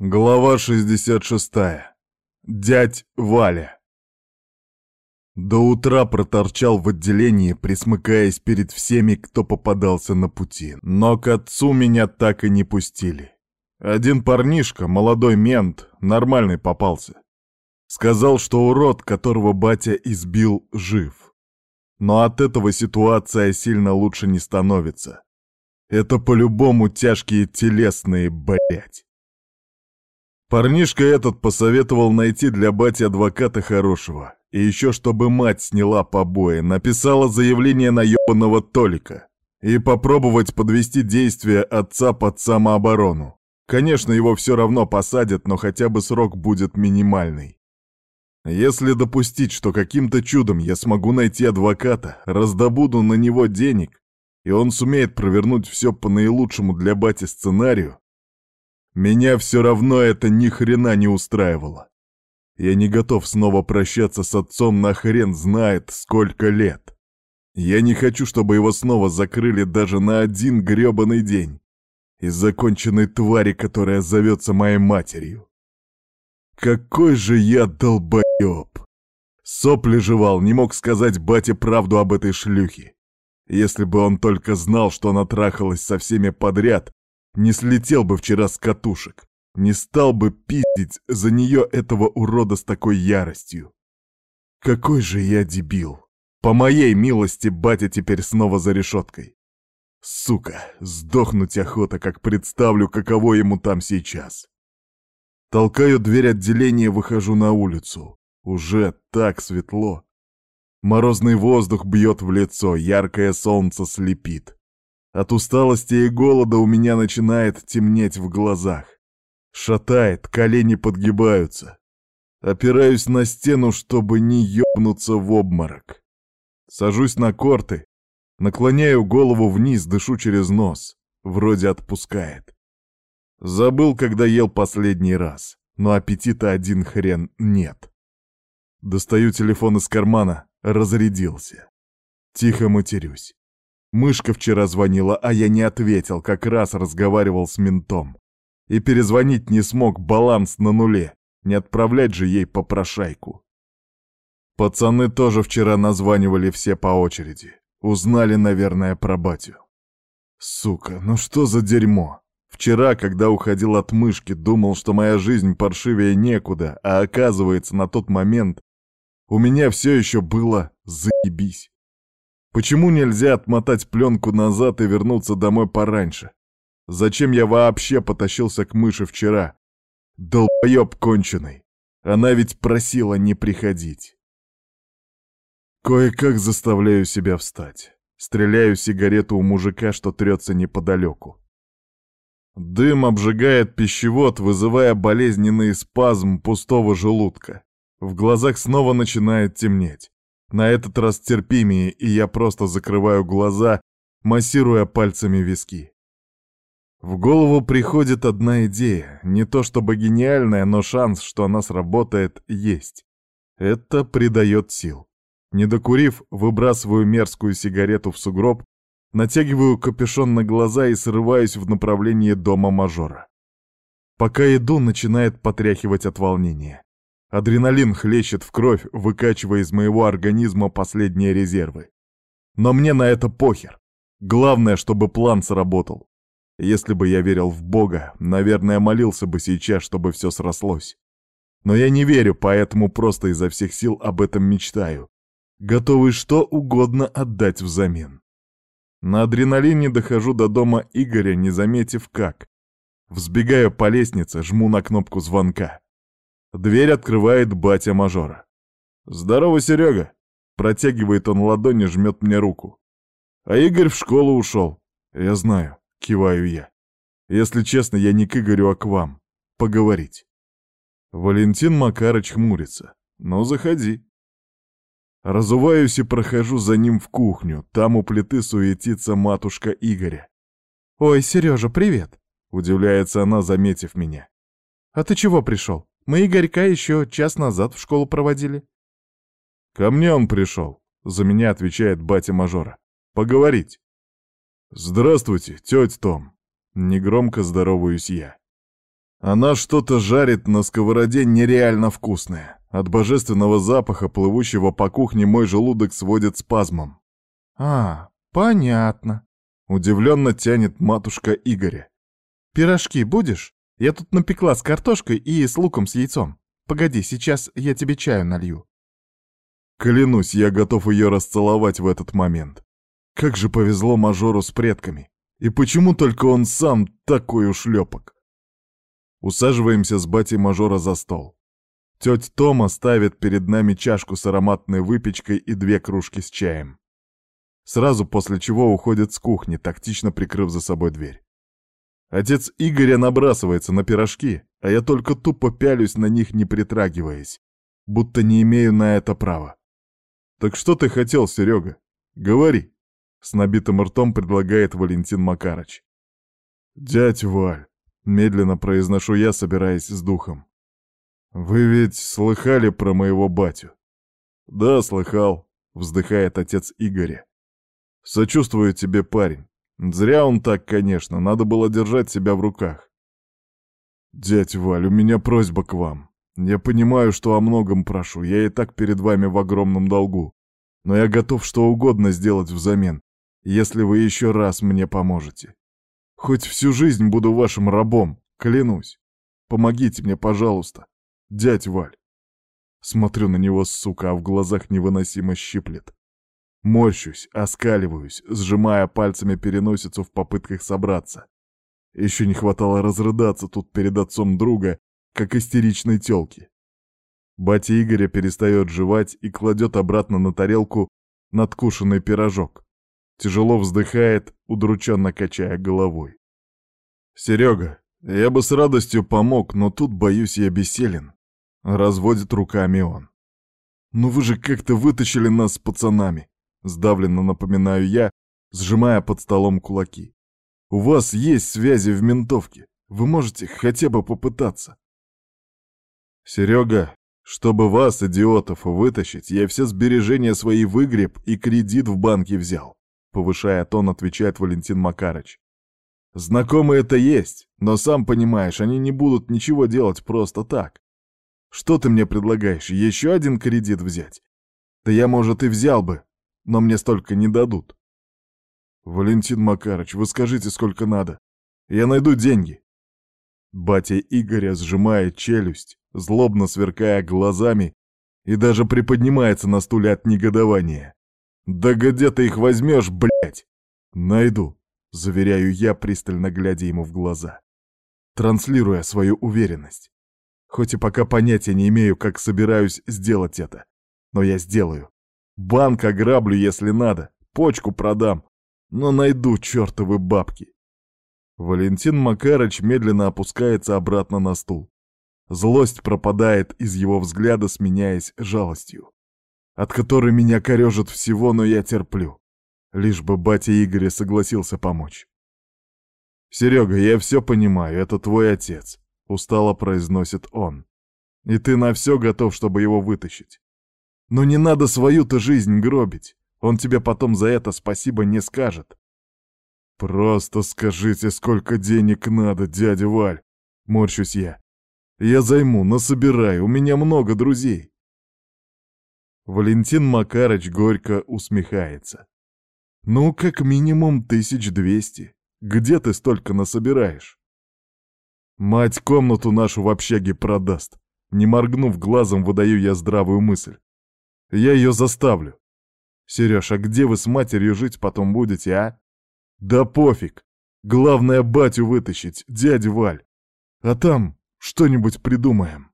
Глава 66. Дядь Валя. До утра проторчал в отделении, присмыкаясь перед всеми, кто попадался на пути. Но к отцу меня так и не пустили. Один парнишка, молодой мент, нормальный попался. Сказал, что урод, которого батя избил, жив. Но от этого ситуация сильно лучше не становится. Это по-любому тяжкие телесные, блять. Парнишка этот посоветовал найти для бати адвоката хорошего. И еще чтобы мать сняла побои, написала заявление на ебаного Толика. И попробовать подвести действия отца под самооборону. Конечно, его все равно посадят, но хотя бы срок будет минимальный. Если допустить, что каким-то чудом я смогу найти адвоката, раздобуду на него денег, и он сумеет провернуть все по наилучшему для бати сценарию, меня все равно это ни хрена не устраивало. Я не готов снова прощаться с отцом на хрен знает сколько лет. Я не хочу, чтобы его снова закрыли даже на один грёбаный день. Из законченной твари, которая зовется моей матерью. Какой же я долбоёб! Сопли жевал, не мог сказать бате правду об этой шлюхе. Если бы он только знал, что она трахалась со всеми подряд, не слетел бы вчера с катушек, не стал бы пиздить за нее этого урода с такой яростью. Какой же я дебил. По моей милости батя теперь снова за решеткой. Сука, сдохнуть охота, как представлю, каково ему там сейчас. Толкаю дверь отделения, выхожу на улицу. Уже так светло. Морозный воздух бьет в лицо, яркое солнце слепит. От усталости и голода у меня начинает темнеть в глазах. Шатает, колени подгибаются. Опираюсь на стену, чтобы не ёбнуться в обморок. Сажусь на корты, наклоняю голову вниз, дышу через нос. Вроде отпускает. Забыл, когда ел последний раз, но аппетита один хрен нет. Достаю телефон из кармана, разрядился. Тихо матерюсь. Мышка вчера звонила, а я не ответил, как раз разговаривал с ментом. И перезвонить не смог, баланс на нуле. Не отправлять же ей попрошайку. Пацаны тоже вчера названивали все по очереди. Узнали, наверное, про батю. Сука, ну что за дерьмо? Вчера, когда уходил от мышки, думал, что моя жизнь паршивее некуда, а оказывается, на тот момент у меня все еще было заебись. Почему нельзя отмотать пленку назад и вернуться домой пораньше? Зачем я вообще потащился к мыши вчера? Долбоеб конченый. Она ведь просила не приходить. Кое-как заставляю себя встать. Стреляю сигарету у мужика, что трется неподалеку. Дым обжигает пищевод, вызывая болезненный спазм пустого желудка. В глазах снова начинает темнеть. На этот раз терпимее, и я просто закрываю глаза, массируя пальцами виски. В голову приходит одна идея, не то чтобы гениальная, но шанс, что она сработает, есть. Это придает сил. Не докурив, выбрасываю мерзкую сигарету в сугроб, натягиваю капюшон на глаза и срываюсь в направлении дома мажора. Пока иду, начинает потряхивать от волнения. Адреналин хлещет в кровь, выкачивая из моего организма последние резервы. Но мне на это похер. Главное, чтобы план сработал. Если бы я верил в Бога, наверное, молился бы сейчас, чтобы все срослось. Но я не верю, поэтому просто изо всех сил об этом мечтаю. Готовый что угодно отдать взамен. На адреналине дохожу до дома Игоря, не заметив как. Взбегаю по лестнице, жму на кнопку звонка. Дверь открывает батя мажора. «Здорово, Серега!» Протягивает он ладони, жмет мне руку. А Игорь в школу ушел. Я знаю, киваю я. Если честно, я не к Игорю, а к вам. Поговорить. Валентин Макарыч хмурится. Ну, заходи. Разуваюсь и прохожу за ним в кухню. Там у плиты суетится матушка Игоря. «Ой, Сережа, привет!» — удивляется она, заметив меня. «А ты чего пришел?» Мы Игорька еще час назад в школу проводили. Ко мне он пришел, за меня отвечает батя мажора. Поговорить. Здравствуйте, тетя Том. Негромко здороваюсь я. Она что-то жарит на сковороде нереально вкусное. От божественного запаха, плывущего по кухне, мой желудок сводит спазмом. А, понятно. Удивленно тянет матушка Игоря. Пирожки будешь? Я тут напекла с картошкой и с луком с яйцом. Погоди, сейчас я тебе чаю налью. Клянусь, я готов ее расцеловать в этот момент. Как же повезло мажору с предками. И почему только он сам такой ушлепок? Усаживаемся с батей мажора за стол. Тетя Тома ставит перед нами чашку с ароматной выпечкой и две кружки с чаем. Сразу после чего уходит с кухни, тактично прикрыв за собой дверь. Отец Игоря набрасывается на пирожки, а я только тупо пялюсь на них, не притрагиваясь, будто не имею на это права. «Так что ты хотел, Серега? Говори!» С набитым ртом предлагает Валентин Макарыч. «Дядь Валь», — медленно произношу я, собираясь с духом. «Вы ведь слыхали про моего батю?» «Да, слыхал», — вздыхает отец Игоря. «Сочувствую тебе, парень. Зря он так, конечно, надо было держать себя в руках. Дядь Валь, у меня просьба к вам. Я понимаю, что о многом прошу, я и так перед вами в огромном долгу. Но я готов что угодно сделать взамен, если вы еще раз мне поможете. Хоть всю жизнь буду вашим рабом, клянусь. Помогите мне, пожалуйста, дядь Валь. Смотрю на него, сука, а в глазах невыносимо щиплет. Морщусь, оскаливаюсь, сжимая пальцами переносицу в попытках собраться. Еще не хватало разрыдаться тут перед отцом друга, как истеричной тёлки. Батя Игоря перестает жевать и кладет обратно на тарелку надкушенный пирожок. Тяжело вздыхает, удрученно качая головой. «Серега, я бы с радостью помог, но тут, боюсь, я бессилен», — разводит руками он. «Ну вы же как-то вытащили нас с пацанами», — сдавленно напоминаю я, сжимая под столом кулаки. «У вас есть связи в ментовке, вы можете хотя бы попытаться». «Серега, чтобы вас, идиотов, вытащить, я все сбережения свои выгреб и кредит в банке взял», повышая тон, отвечает Валентин Макарыч. «Знакомые это есть, но сам понимаешь, они не будут ничего делать просто так. Что ты мне предлагаешь, еще один кредит взять? Да я, может, и взял бы, но мне столько не дадут». «Валентин Макарыч, вы скажите, сколько надо. Я найду деньги». Батя Игоря сжимает челюсть, злобно сверкая глазами, и даже приподнимается на стуле от негодования. «Да где ты их возьмешь, блядь?» «Найду», — заверяю я, пристально глядя ему в глаза, транслируя свою уверенность. Хоть и пока понятия не имею, как собираюсь сделать это, но я сделаю. Банк ограблю, если надо, почку продам, но найду чертовы бабки. Валентин Макарыч медленно опускается обратно на стул. Злость пропадает из его взгляда, сменяясь жалостью, от которой меня корежит всего, но я терплю. Лишь бы батя Игоря согласился помочь. «Серега, я все понимаю, это твой отец», — устало произносит он. «И ты на все готов, чтобы его вытащить. Но не надо свою-то жизнь гробить, он тебе потом за это спасибо не скажет». «Просто скажите, сколько денег надо, дядя Валь!» — морщусь я. Я займу, насобираю, у меня много друзей. Валентин Макарыч горько усмехается. Ну, как минимум тысяч двести. Где ты столько насобираешь? Мать комнату нашу в общаге продаст. Не моргнув глазом, выдаю я здравую мысль. Я ее заставлю. Сереж, а где вы с матерью жить потом будете, а? Да пофиг. Главное батю вытащить, дядя Валь. А там что-нибудь придумаем.